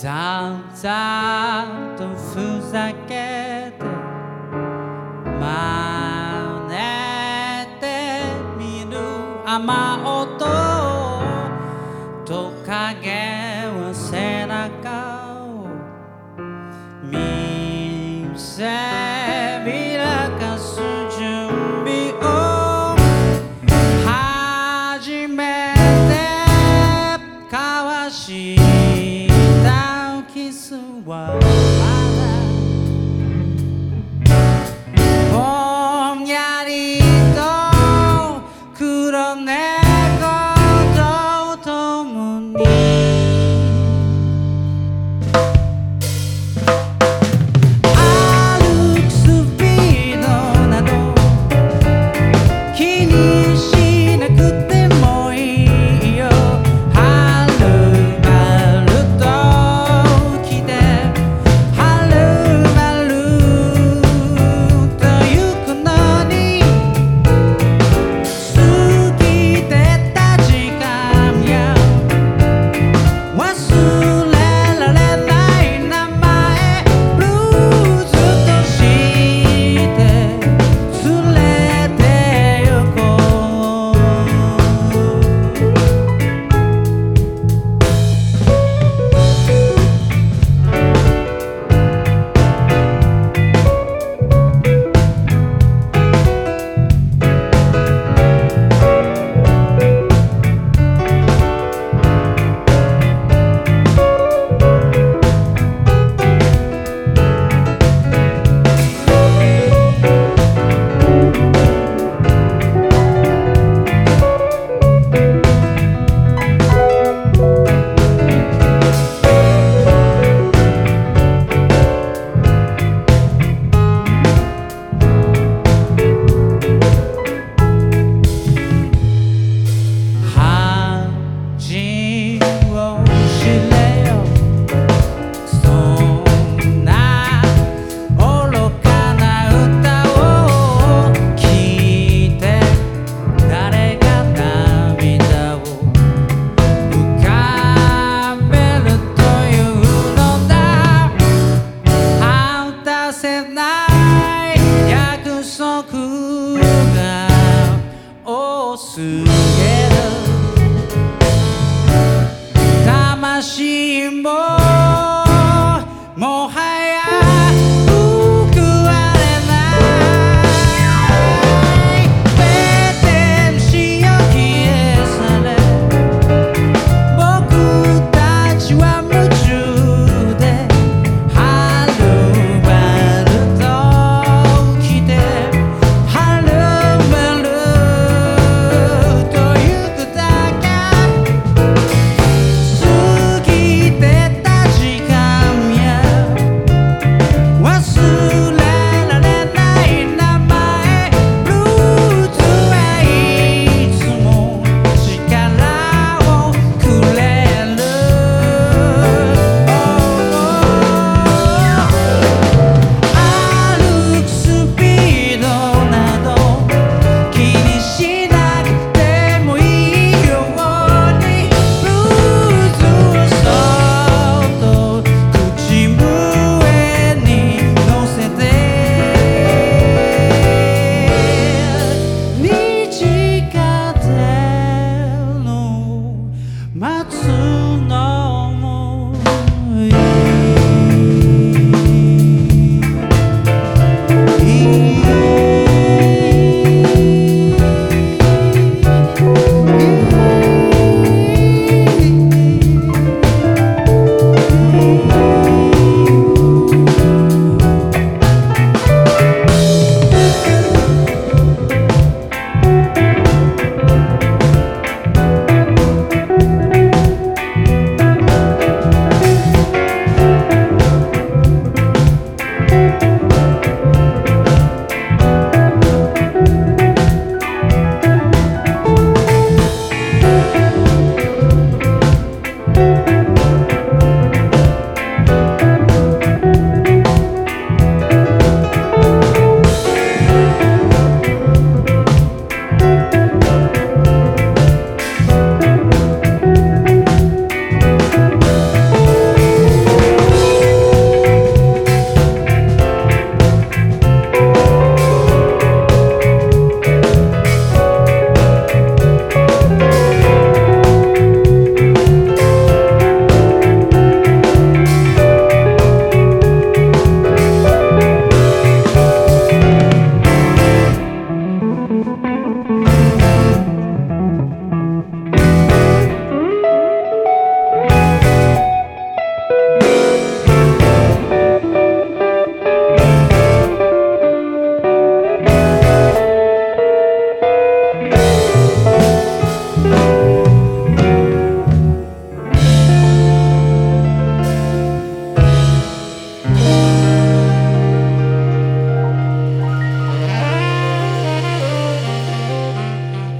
ざんざんとふざけて真似てみる雨音。Nashimo.